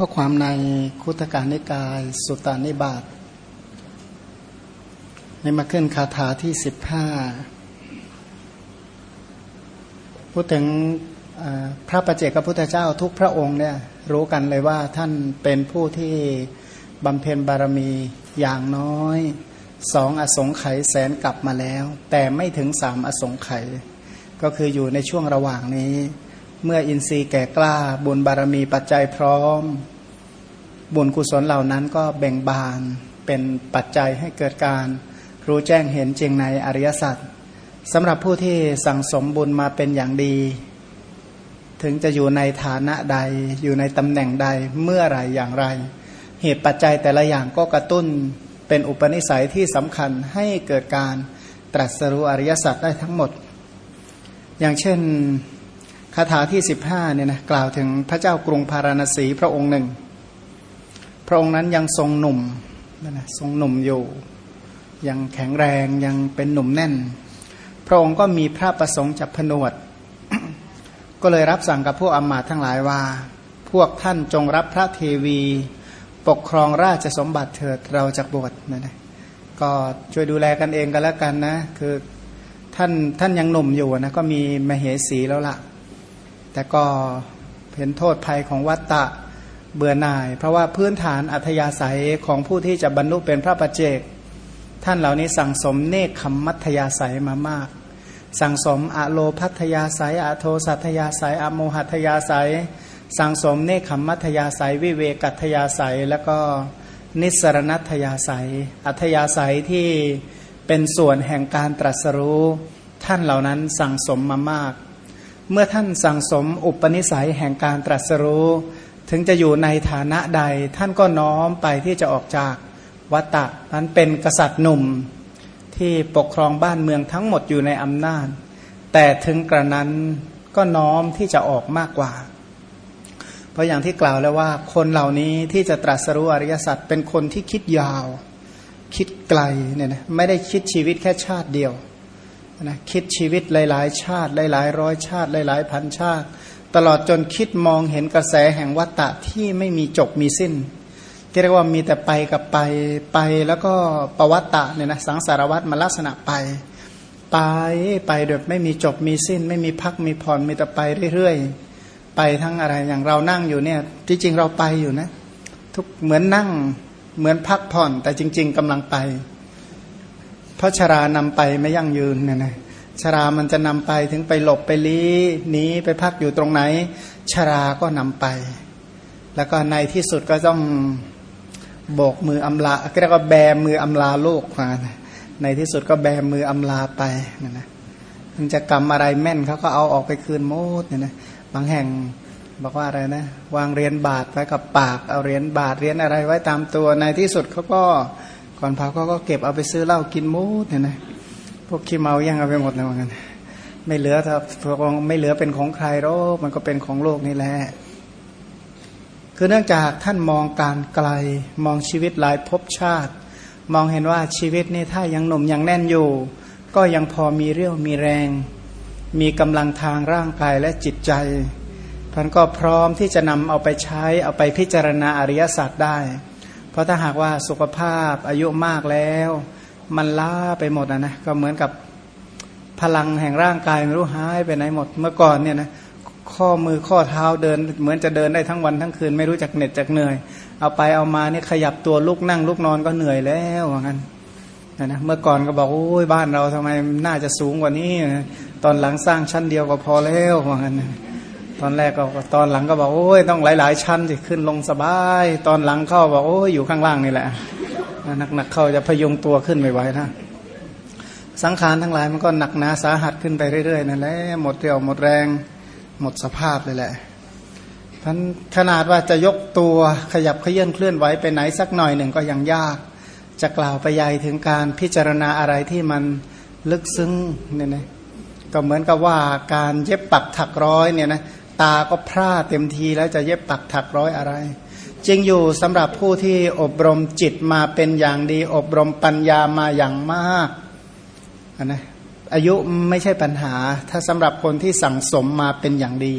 ข้อความในคุตการนิกาย สุตานิบาตในมาขึ้นคาถาที่สิบห้าพูดถึงพระประเจกพระพุทธเจ้าทุกพระองค์เนี่ยรู้กันเลยว่าท่านเป็นผู้ที่บำเพ็ญบารมีอย่างน้อยสองอสงไขยแสนกลับมาแล้ว แต่ไม่ถึงสามอสงไขยก็คืออยู่ในช่วงระหว่างนี้ เมื่ออินทรีย์แก่กล้า บุญบารมีปัจจัยพร้อม บุญกุศลเหล่านั้นก็แบ่งบานเป็นปัจจัยให้เกิดการ รู้แจ้งเห็นจริงในอริยสัจสำหรับผู้ที่สั่งสมบุญมาเป็นอย่างดี ถึงจะอยู่ในฐานะใด อยู่ในตำแหน่งใดเมื่อไรอย่างไร เหตุปัจจัยแต่ละอย่างก็กระตุ้นเป็นอุปนิสัยที่สำคัญให้เกิดการตรัสรู้อริยสัจได้ทั้งหมด อย่างเช่น คาถาที่สิบห้าเนี่ยนะกล่าวถึงพระเจ้ากรุงพาราณสีพระองค์หนึ่ง พระองค์นั้นยังทรงหนุ่มนะทรงหนุ่มอยู่ ยังแข็งแรงยังเป็นหนุ่มแน่น พระองค์ก็มีพระประสงค์จะผนวด ก็เลยรับสั่งกับพวกอมาตทั้งหลายว่า พวกท่านจงรับพระเทวีปกครองราชสมบัติเถิดเราจะบวชนะนะก็ช่วยดูแลกันเองกันแล้วกันนะ คือท่านท่านยังหนุ่มอยู่นะก็มีมเหสีแล้วละ่ะ แต่ก็เห็นโทษภัยของวัตตะเบื่อหน่าย เพราะว่าพื้นฐานอัธยาศัยของผู้ที่จะบรรลุเป็นพระปัจเจก ท่านเหล่านี้สั่งสมเนคขมมัธยาศัยมามาก สั่งสมอะโลพัทยาศัยอะโทสัทยาศัยอะโมหัทยาศัย สั่งสมเนคขมมัธยาศัย วิเวกัตยาศัยแล้วก็นิสรณัตยาศัย อัธยาศัยที่เป็นส่วนแห่งการตรัสรู้ ท่านเหล่านั้นสั่งสมมามาก เมื่อท่านสั่งสมอุปนิสัยแห่งการตรัสรู้ ถึงจะอยู่ในฐานะใด ท่านก็น้อมไปที่จะออกจากวัตตะนั้นเป็นกษัตริย์หนุ่มที่ปกครองบ้านเมืองทั้งหมดอยู่ในอำนาจ แต่ถึงกระนั้นก็น้อมที่จะออกมากกว่า เพราะอย่างที่กล่าวแล้วว่า คนเหล่านี้ที่จะตรัสรู้อริยสัจเป็นคนที่คิดยาว คิดไกลเนี่ยนะไม่ได้คิดชีวิตแค่ชาติเดียว นะคิดชีวิตหลาย ๆ ชาติหลาย ๆ ร้อยชาติหลาย ๆ พันชาติ ตลอดจนคิดมองเห็นกระแสแห่งวัตตะที่ไม่มีจบมีสิ้น ที่เรียกว่ามีแต่ไปกับไปไปแล้วก็ประวัตตะเนี่ยนะสังสารวัตมาลักษณะไป ไปไปโดยไม่มีจบมีสิ้น ไม่มีพักมีผ่อนมีแต่ไปเรื่อยๆไปทั้งอะไรอย่างเรานั่งอยู่เนี่ยที่จริงเราไปอยู่นะทุกเหมือนนั่งเหมือนพักผ่อนแต่จริง ๆกำลังไป เพราะชรานำไปไม่ยั่งยืนเนี่ยนะชรามันจะนำไปถึงไปหลบไปลี้หนีไปพักอยู่ตรงไหน ชราก็นำไป แล้วก็ในที่สุดก็ต้องโบกมืออำลาเรียกว่าแบมืออำลาโลกมาในที่สุดก็แบมืออำลาไปนะนะมันจะกรรมอะไรแม่นเขาก็เอาออกไปคืนโมดเนี่ยนะบางแห่งบอกว่าอะไรนะ วางเรียนบาทไว้กับปากเอาเหรียญบาทเหรียญอะไรไว้ตามตัวในที่สุดเขาก็ ก่อนเผาเขาก็เก็บเอาไปซื้อเหล้ากินมูดเนี่ยนะพวกขี้เมายังเอาไปหมดเลยเหมือนกันไม่เหลือถ้าพวกไม่เหลือเป็นของใครหรอกมันก็เป็นของโลกนี่แหละคือเนื่องจากท่านมองการไกลมองชีวิตหลายภพชาติ มองเห็นว่าชีวิตนี่ถ้ายังหนุ่มยังแน่นอยู่ ก็ยังพอมีเรี่ยวมีแรง มีกำลังทางร่างกายและจิตใจท่านก็พร้อมที่จะนำเอาไปใช้เอาไปพิจารณาอริยสัจได้ เพราะถ้าหากว่าสุขภาพอายุมากแล้ว มันล้าไปหมดนะนะก็เหมือนกับพลังแห่งร่างกายไม่รู้หายไปไหนหมดเมื่อก่อนเนี่ยนะข้อมือข้อเท้าเดิน เหมือนจะเดินได้ทั้งวันทั้งคืน ไม่รู้จักเหน็ดจักเหนื่อย เอาไปเอามาเนี่ยขยับตัวลุกนั่งลุกนอนก็เหนื่อยแล้วว่างั้นนะนะเมื่อก่อนก็บอกโอ้ยบ้านเราทำไมน่าจะสูงกว่านี้ ตอนหลังสร้างชั้นเดียวก็พอแล้วว่างั้น ตอนแรกก็ตอนหลังก็บอกโอ้ยต้องหลาย ๆ ชั้นจะขึ้นลงสบาย ตอนหลังเข้าบอกโอ้ยอยู่ข้างล่างนี่แหละหนักๆเข้าจะพยุงตัวขึ้นไม่ไหวนะสังขารทั้งหลายมันก็หนักหนาสาหัสขึ้นไปเรื่อยๆนั่นแหละหมดเรี่ยวหมดแรงหมดสภาพเลยแหละท่านขนาดว่าจะยกตัวขยับเขยื่อนเคลื่อนไหวไปไหนสักหน่อยหนึ่งก็ยังยาก จะกล่าวไปใหญ่ถึงการพิจารณาอะไรที่มันลึกซึ้งเนี่ยนะก็เหมือนกับว่าการเย็บปักถักร้อยเนี่ยนะ ตาก็พร่าเต็มทีแล้วจะเย็บปักถักร้อยอะไรจริงอยู่สำหรับผู้ที่อบรมจิตมาเป็นอย่างดี อบรมปัญญามาอย่างมากนะอายุไม่ใช่ปัญหา ถ้าสำหรับคนที่สั่งสมมาเป็นอย่างดี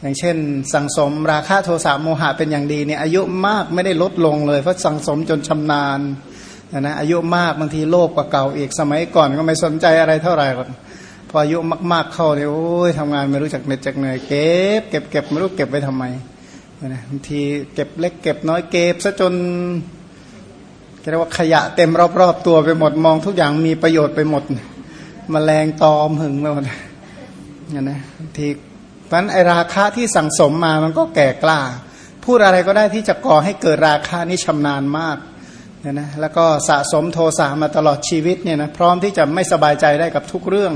อย่างเช่น สังสมราคะโทสะโมหะเป็นอย่างดีเนี่ยอายุมากไม่ได้ลดลงเลยเพราะสังสมจนชำนาญนะอายุมากบางทีโลภกว่าเก่าอีกสมัยก่อนก็ไม่สนใจอะไรเท่าไหร่ก่อน พออายุมาก ๆเข้าเนี่ยโอ้ยทำงานไม่รู้จักเหน็ดจักเหนื่อยเก็บเก็บเก็บไม่รู้เก็บไว้ทำไมนะบางทีเก็บเล็กเก็บน้อยเก็บซะจนเรียกว่าขยะเต็มรอบๆตัวไปหมดมองทุกอย่างมีประโยชน์ไปหมดมแมลงตอมหึงไปหมดนี่นะทีเพราะนั้นไอราคะที่สั่งสมมามันก็แก่กล้า พูดอะไรก็ได้ที่จะก่อให้เกิดราคะนี่ชำนาญมากเนี่ยนะแล้วก็สะสมโทสะมาตลอดชีวิตเนี่ยนะพร้อมที่จะไม่สบายใจได้กับทุกเรื่อง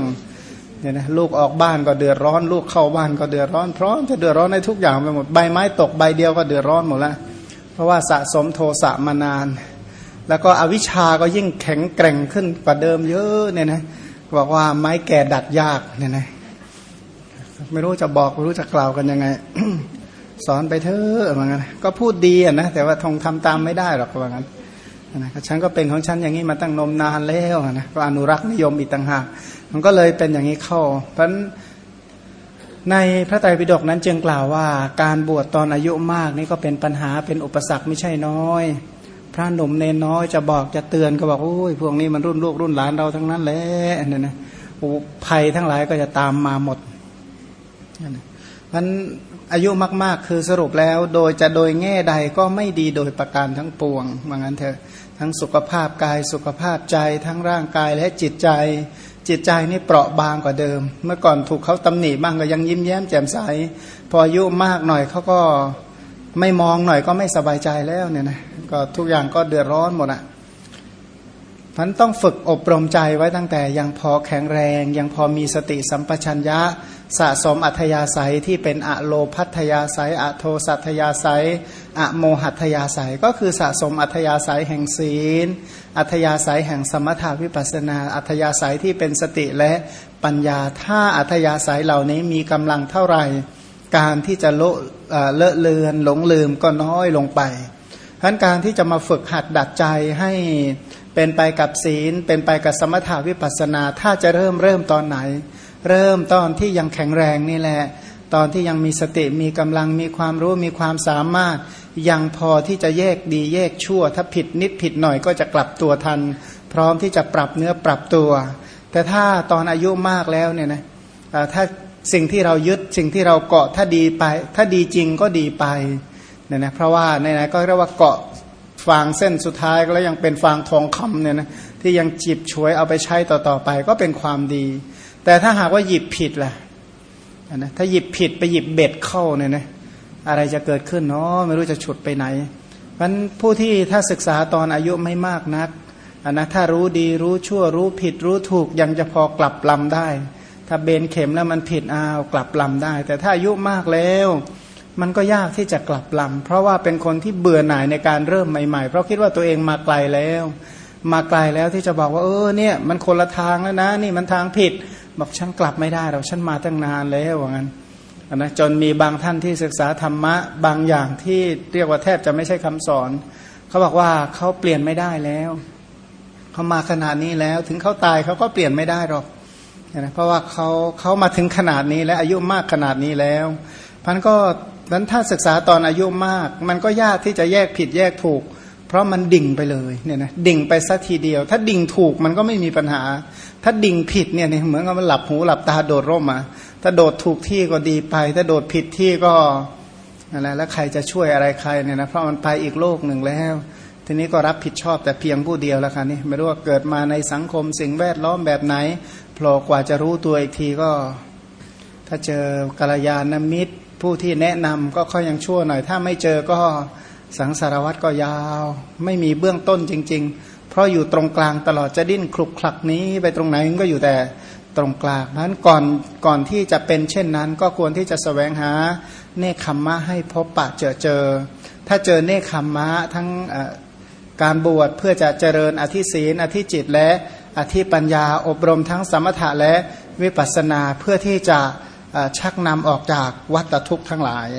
เนี่ยนะลูกออกบ้านก็เดือดร้อน ลูกเข้าบ้านก็เดือดร้อนพร้อมจะเดือดร้อนในทุกอย่างไปหมดใบไม้ตกใบเดียวก็เดือดร้อนหมดแล้วเพราะว่าสะสมโทสะมานาน แล้วก็อวิชาก็ยิ่งแข็งแกร่งขึ้นกว่าเดิมเยอะเนี่ยนะบอกว่าไม้แก่ดัดยากเนี่ยนะไม่รู้จะบอกไม่รู้จะกล่าวกันยังไง สอนไปเถอะเหมือนกันก็พูดดีนะแต่ว่าทงทำตามไม่ได้หรอกว่างั้น นะฉันก็เป็นของฉันอย่างนี้มาตั้งนมนานแล้วนะก็อนุรักษ์นิยมอีกต่างหากมันก็เลยเป็นอย่างนี้เข้า เพราะในพระไตรปิฎกนั้นจึงกล่าวว่า การบวชตอนอายุมากนี่ก็เป็นปัญหาเป็นอุปสรรคไม่ใช่น้อย พระหนุ่มเนนน้อยจะบอกจะเตือนก็บอกโอ้ยพวกนี้มันรุ่นลูกรุ่นหลานเราทั้งนั้นแหละเนี่ยนะภัยทั้งหลายก็จะตามมาหมดมัน อายุมาก ๆ คือสรุปแล้วโดยจะโดยแง่ใดก็ไม่ดีโดยประการทั้งปวงว่างั้นเถอะทั้งสุขภาพกายสุขภาพใจทั้งร่างกายและจิตใจ จิตใจนี่เปราะบางกว่าเดิม เมื่อก่อนถูกเขาตำหนิบ้างก็ยังยิ้มแย้มแจ่มใส พออายุมากหน่อยเขาก็ไม่มองหน่อยก็ไม่สบายใจแล้วเนี่ยนะก็ทุกอย่างก็เดือดร้อนหมดอะพันต้องฝึกอบรมใจไว้ตั้งแต่ยังพอแข็งแรง ยังพอมีสติสัมปชัญญะ สะสมอัธยาศัยที่เป็นอะโลพัทยาศัยอะโทสัทยาศัยอะโมหัตยาศัย ก็คือสะสมอัธยาศัยแห่งศีล อัธยาศัยแห่งสมถาวิปัสนา อัธยาศัยที่เป็นสติและปัญญาถ้าอัธยาศัยเหล่านี้มีกำลังเท่าไหร่ การที่จะเลเลอะเลือนหลงลืมก็น้อยลงไปทั้นการที่จะมาฝึกหัดดัดใจให้เป็นไปกับศีล เป็นไปกับสมถาวิปัสนา ถ้าจะเริ่มเริ่มตอนไหน เริ่มตอนที่ยังแข็งแรงนี่แหละ ตอนที่ยังมีสติมีกำลังมีความรู้มีความสามารถ ยังพอที่จะแยกดีแยกชั่ว ถ้าผิดนิดผิดหน่อยก็จะกลับตัวทัน พร้อมที่จะปรับเนื้อปรับตัว แต่ถ้าตอนอายุมากแล้วเนี่ยนะถ้าสิ่งที่เรายึดสิ่งที่เราเกาะถ้าดีไป ถ้าดีจริงก็ดีไปเนี่ยนะเพราะว่าในไหนก็เรียกว่าเกาะฟางเส้นสุดท้ายแล้วยังเป็นฟางทองคำเนี่ยนะที่ยังจีบช่วยเอาไปใช้ต่อๆไป ก็เป็นความดี แต่ถ้าหากว่าหยิบผิดล่ะนะถ้าหยิบผิดไปหยิบเบ็ดเข้าเนี่ยนะอะไรจะเกิดขึ้นเนาะไม่รู้จะฉุดไปไหนเพราะผู้ที่ถ้าศึกษาตอนอายุไม่มากนักนนะถ้ารู้ดีรู้ชั่วรู้ผิดรู้ถูกยังจะพอกลับลำได้ ถ้าเบนเข็มแล้วมันผิดอ้าวกลับลำได้ แต่ถ้าอายุมากแล้ว มันก็ยากที่จะกลับลำเพราะว่าเป็นคนที่เบื่อหน่ายในการเริ่มใหม่ๆ เพราะคิดว่าตัวเองมาไกลแล้ว มาไกลแล้วที่จะบอกว่าเออเนี่ย มันคนละทางแล้วนะ นี่มันทางผิด บอกฉันกลับไม่ได้เราฉันมาตั้งนานแล้วว่างั้นนะจนมีบางท่านที่ศึกษาธรรมะบางอย่างที่เรียกว่าแทบจะไม่ใช่คำสอน เขาบอกว่าเขาเปลี่ยนไม่ได้แล้วเขามาขนาดนี้แล้วถึงเขาตายเขาก็เปลี่ยนไม่ได้หรอกนะเพราะว่าเขาเขามาถึงขนาดนี้และอายุมากขนาดนี้แล้วพันก็นั้นถ้าศึกษาตอนอายุมาก มันก็ยากที่จะแยกผิดแยกถูก เพราะมันดิ่งไปเลยเนี่ยนะดิ่งไปสักทีเดียว ถ้าดิ่งถูกมันก็ไม่มีปัญหา ถ้าดิ่งผิดเนี่ยเหมือนกับมันหลับหูหลับตาโดดร่มอะถ้าโดดถูกที่ก็ดีไป ถ้าโดดผิดที่ก็อะไรแล้วใครจะช่วยอะไรใครเนี่ยนะเพราะมันไปอีกโลกหนึ่งแล้ว ทีนี้ก็รับผิดชอบแต่เพียงผู้เดียวแล้วค่ะนี่ไม่รู้ว่าเกิดมาในสังคมสิ่งแวดล้อมแบบไหนโผล่กว่าจะรู้ตัวอีกทีก็ ถ้าเจอกัลยาณมิตรผู้ที่แนะนำก็ค่อยยังชั่วหน่อย ถ้าไม่เจอก็ สังสารวัตรก็ยาว ไม่มีเบื้องต้นจริง ๆ เพราะอยู่ตรงกลางตลอดจะดิ้นคลุกคลักนี้ไปตรงไหนก็อยู่แต่ตรงกลางเพราะนั้นก่อนก่อนที่จะเป็นเช่นนั้น ก็ควรที่จะสแสวงหาเนคขมมะให้พบปะเจอเจอ ถ้าเจอเนคขมมะทั้งการบวชเพื่อจะเจริญอธิศีลอธิจิตและอธิปัญญาอบรมทั้งสมถะและวิปัสสนาเพื่อที่จะชักนำออกจากวัฏทุกข์ทั้งหลาย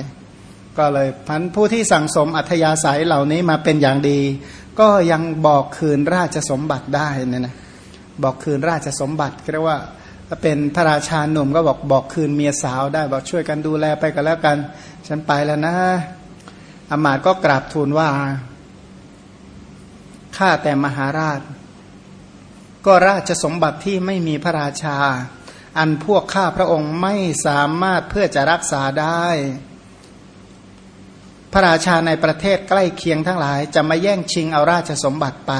ก็เลยพันผู้ที่สั่งสมอัธยาศัยเหล่านี้มาเป็นอย่างดี ก็ยังบอกคืนราชสมบัติได้นี่นะบอกคืนราชสมบัติเรียกว่าถ้าเป็นพระราชาหนุ่มก็บอกบอกคืนเมียสาวได้บอกช่วยกันดูแลไปกันแล้วกัน ฉันไปแล้วนะอามาตย์ก็กราบทูลว่าข้าแต่มหาราช ก็ราชสมบัติที่ไม่มีพระราชา อันพวกข้าพระองค์ไม่สามารถเพื่อจะรักษาได้ พระราชาในประเทศใกล้เคียงทั้งหลาย จะมาแย่งชิงเอาราชสมบัติไป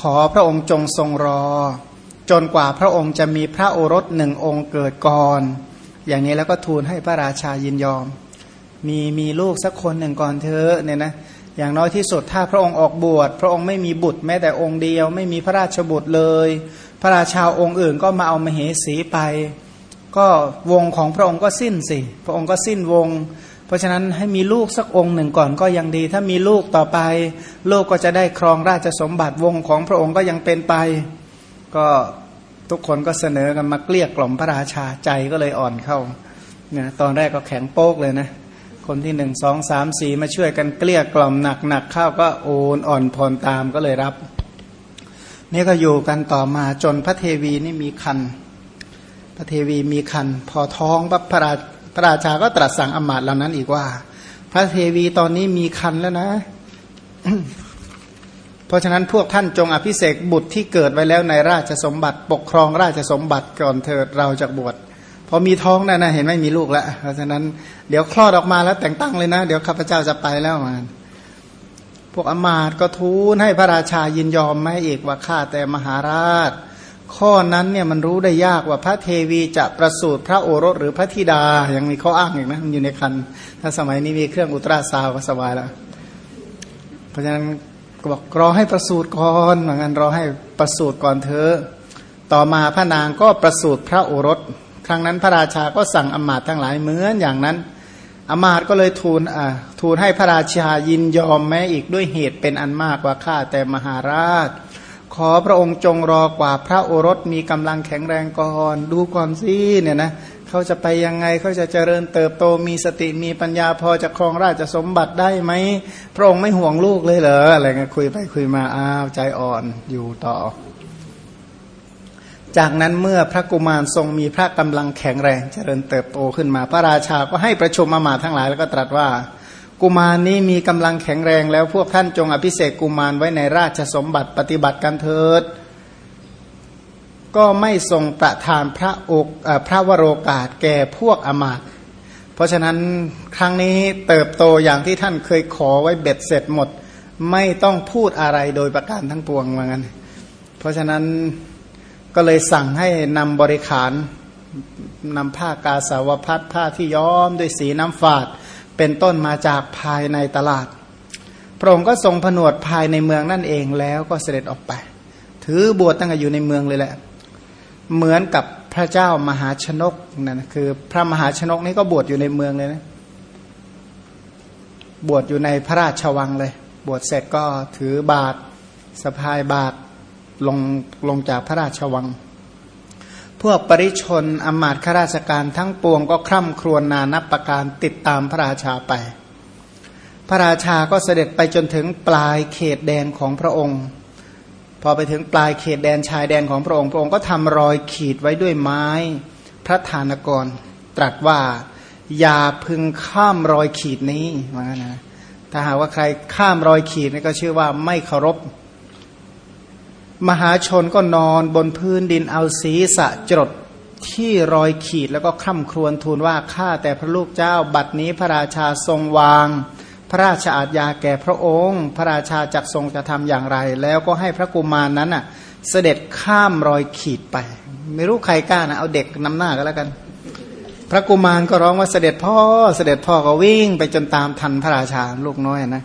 ขอพระองค์จงทรงรอ จนกว่าพระองค์จะมีพระโอรสหนึ่งองค์เกิดก่อน อย่างนี้แล้วก็ทูลให้พระราชายินยอม มีมีลูกสักคนหนึ่งก่อนเธอเนี่ยนะอย่างน้อยที่สุดถ้าพระองค์ออกบวชพระองค์ไม่มีบุตรแม้แต่องค์เดียว ไม่มีพระราชบุตรเลย พระราชาองค์อื่นก็มาเอามเหสีไป ก็วงของพระองค์ก็สิ้นสิ พระองค์ก็สิ้นวง เพราะฉะนั้นให้มีลูกสักองค์หนึ่งก่อนก็ยังดี ถ้ามีลูกต่อไป ลูกก็จะได้ครองราชสมบัติวงของพระองค์ก็ยังเป็นไป ก็ทุกคนก็เสนอกันมาเกลี้ยกล่อมพระราชาใจก็เลยอ่อนเข้าเนี่ยตอนแรกก็แข็งโป๊กเลยนะ คนที่หนึ่งสองสามสี่มาช่วยกันเกลี้ยกล่อมหนักหนักเข้าก็โอนอ่อนผ่อนตามก็เลยรับ นี่ก็อยู่กันต่อมาจนพระเทวีนี่มีคันพระเทวีมีคันพอท้องพระรา พระราชาก็ตรัสสั่งอมาตเหล่านั้นอีกว่า พระเทวีตอนนี้มีคันแล้วนะ เพราะฉะนั้นพวกท่านจงอภิเษกบุตรที่เกิดไว้แล้วในราชสมบัติ ปกครองราชสมบัติก่อนเถิดเราจะบวชพอมีท้องนั่นนะเห็นไหมมีลูกแล้วเพราะฉะนั้นเดี๋ยวคลอดออกมาแล้วแต่งตั้งเลยนะ เดี๋ยวข้าพเจ้าจะไปแล้วมันพวกอมาตก็ทูลให้พระราชายินยอมไม่อีกว่าข้าแต่มหาราช ข้อนั้นเนี่ยมันรู้ได้ยากว่าพระเทวีจะประสูติพระโอรสหรือพระธิดายังมีข้ออ้างอีกนะมันอยู่ในคันถ้าสมัยนี้มีเครื่องอุตราซาวก็สบายแล้ว เพราะฉะนั้นบอกรอให้ประสูติก่อนเหมือนกันรอให้ประสูติก่อนเถอต่อมาพระนางก็ประสูติพระโอรส ครั้งนั้นพระราชาก็สั่งอมาตทั้งหลายเหมือนอย่างนั้นอมาตก็เลยทูลอ่าทูลให้พระราชายินยอมแม้อีกด้วยเหตุเป็นอันมากว่าข้าแต่มหาราช ขอพระองค์จงรอกว่าพระโอรสมีกำลังแข็งแรงก่อนดูก่อนสิเนี่ยนะเขาจะไปยังไงเขาจะเจริญเติบโตมีสติมีปัญญาพอจะครองราชสมบัติได้ไหมพระองค์ไม่ห่วงลูกเลยเหรออะไรเงี้ยคุยไปคุยมาอ้าวใจอ่อนอยู่ต่อ จากนั้นเมื่อพระกุมารทรงมีพระกำลังแข็งแรงเจริญเติบโตขึ้นมา พระราชาก็ให้ประชุมมามาทั้งหลายแล้วก็ตรัสว่า กุมารนี้มีกำลังแข็งแรงแล้วพวกท่านจงอภิเษกกุมารไว้ในราชสมบัติปฏิบัติกันเถิด ก็ไม่ทรงประทานพระอกพระวโรกาสแก่พวกอมาตเพราะฉะนั้นครั้งนี้เติบโตอย่างที่ท่านเคยขอไว้เบ็ดเสร็จหมด ไม่ต้องพูดอะไรโดยประการทั้งปวงเหมือนกันเพราะฉะนั้นก็เลยสั่งให้นำบริขารนำผ้ากาสาวพัดผ้าที่ย้อมด้วยสีน้ำฝาด เป็นต้นมาจากภายในตลาด พระองค์ก็ทรงผนวดภายในเมืองนั่นเองแล้วก็เสด็จออกไป ถือบวชตั้งแต่อยู่ในเมืองเลยแหละ เหมือนกับพระเจ้ามหาชนกนั่นคือ พระมหาชนกนี่ก็บวชอยู่ในเมืองเลยนะบวชอยู่ในพระราชวังเลย บวชเสร็จก็ถือบาทสะพายบาทลงลงจากพระราชวัง พวกปริชนอมาตข้าราชการทั้งปวงก็คร่ำครวญนานับประการติดตามพระราชาไป พระราชาก็เสด็จไปจนถึงปลายเขตแดนของพระองค์ พอไปถึงปลายเขตแดนชายแดนของพระองค์ พระองค์ก็ทำรอยขีดไว้ด้วยไม้พระธานกร ตรัสว่าอย่าพึงข้ามรอยขีดนี้ว่างั้นนะถ้าหากว่าใครข้ามรอยขีดนี่ก็ชื่อว่าไม่เคารพ มหาชนก็นอนบนพื้นดินเอาศีรษะจดที่รอยขีดแล้วก็คร่ำครวญทูลว่าข้าแต่พระลูกเจ้าบัดนี้พระราชาทรงวาง พระราชอาญาแก่พระองค์ พระราชาจักทรงจะทำอย่างไร แล้วก็ให้พระกุมารนนั้นอะ เสด็จข้ามรอยขีดไป ไม่รู้ใครกล้านะเอาเด็กนำหน้าก็แล้วกัน พระกุมารก็ร้องว่าเสด็จพ่อเสด็จพ่อก็วิ่งไปจนตามทันพระราชาลูกน้อยนะ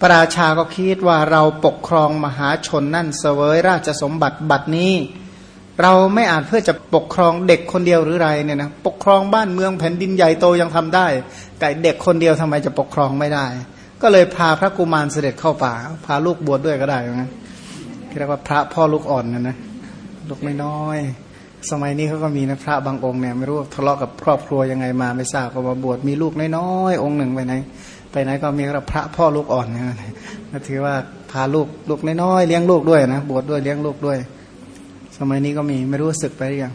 พระราชาก็คิดว่าเราปกครองมหาชนนั่นเสวยราชสมบัติบัตรนี้ เราไม่อาจเพื่อจะปกครองเด็กคนเดียวหรือไรเนี่ยนะปกครองบ้านเมืองแผ่นดินใหญ่โตยังทำได้ แต่เด็กคนเดียวทำไมจะปกครองไม่ได้ ก็เลยพาพระกุมารเสด็จเข้าป่า พาลูกบวชดด้วยก็ได้นะเรียกว่าพระพ่อลูกอ่อนนะนะลูกไม่น้อย สมัยนี้เขาก็มีนะพระบางองค์เนี่ยไม่รู้ทะเลาะกับครอบครัวยังไงมาไม่ทราบก็มาบวชมีลูกน้อยๆองค์หนึ่งไปไหน ไปไหนก็มีพระพ่อลูกอ่อนนะถือว่าพาลูกลูกน้อยเลี้ยงลูกด้วยนะบวชดด้วยเลี้ยงลูกด้วย สมัยนี้ก็มีไม่รู้สึกไปหรือยัง